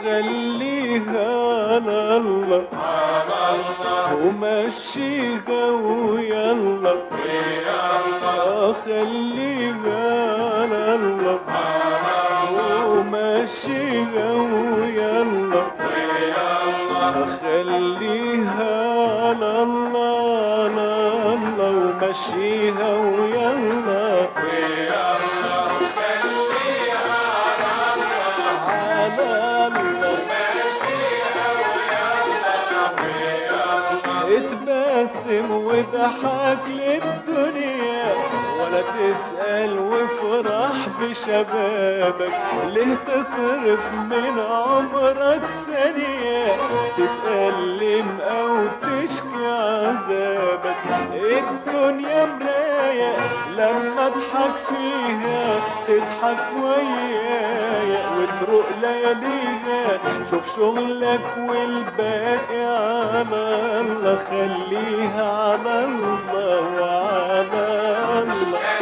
خليها على الله. ومشيها ويلا خليها على الله. ومشيها ويلا خليها على الله ومشيها وضحك للدنيا ولا تسأل وافرح بشبابك. ليه تصرف من عمرك ثانية؟ تتألم أو تشكي عذابك. الدنيا مراية لما اضحك فيها. تضحك ويايا وتروق لياليها. شوف شغلك والباقي على الله خليها على الله وعلى الله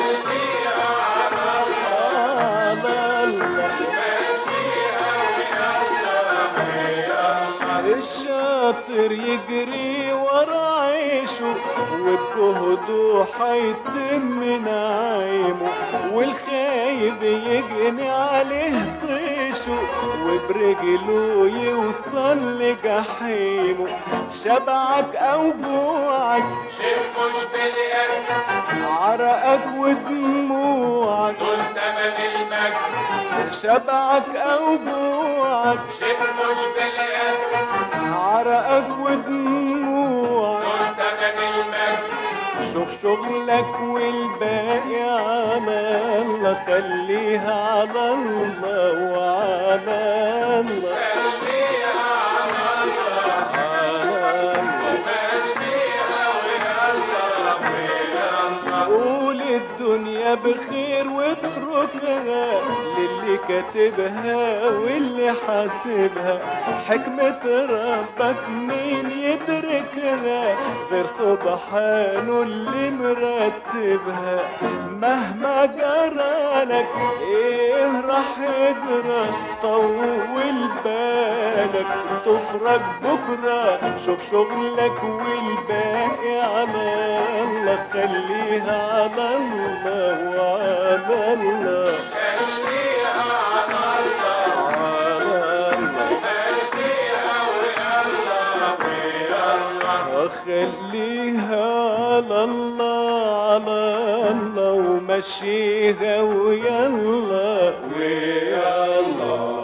الله الشاطر يجري ورا عيشه وبجهده حيتم نعيمه والخايب يجني عليه طيشه وبرجله يوصل لجحيمه. شبعك أو جوعك مش باليد عرقك ودموعك دول تمن المجد شبعك أو جوعك مش باليد عرقك ودموعك تمن المجد شوف شغلك والباقي على الله خليها على الله وعلى الله. خليها الدنيا بخير واتركها للي كاتبها واللي حاسبها. حكمة ربك مين يدركها غير سبحانه اللي مرتبها. مهما جرالك إيه راح يجرى طول بالك تفرج بكرة. شوف شغلك والباقي على الله خليها وعلى الله خليها ويلا خليها على الله على الله ومشيها ويلا. ويلا.